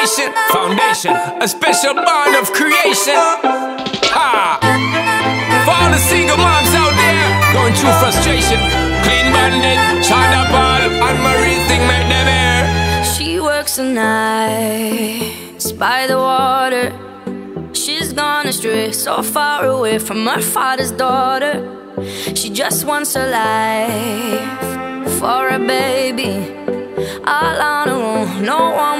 inspiration, foundation, a special bond of creation. Ha! For all the single moms out there going through frustration, clean bandit, China Ball, Anne-Marie thing make them air. She works the nights by the water. She's gone astray, so far away from her father's daughter. She just wants a life for a baby. All on her own, no one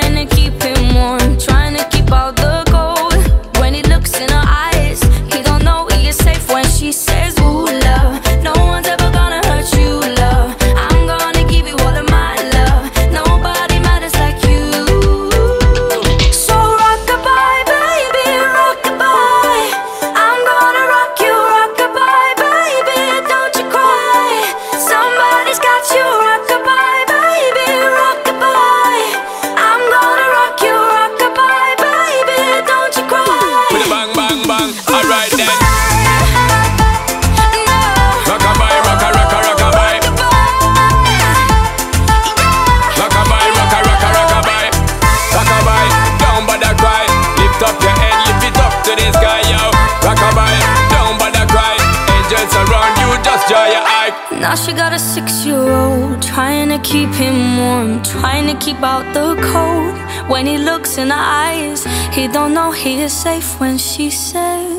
to keep Alright then. Rockabye, rocka, rocka, rockabye. Rocka, rocka, rockabye. By the cry. Lift up your head, lift it up to the sky, yo. Rockabye, down by the cry. Angels around you, just draw your eye. Now she got a six-year-old Trying to keep him warm Trying to keep out the cold When he looks in her eyes He don't know he is safe when she says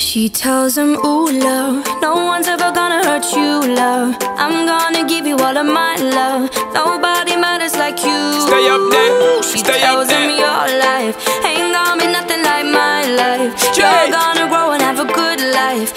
She tells him, ooh, love No one's ever gonna hurt you, love. I'm gonna give you all of my love. Nobody matters like you. Stay up there, She stay up tells him your life Ain't gonna be nothing like my life. You're gonna grow and have a good life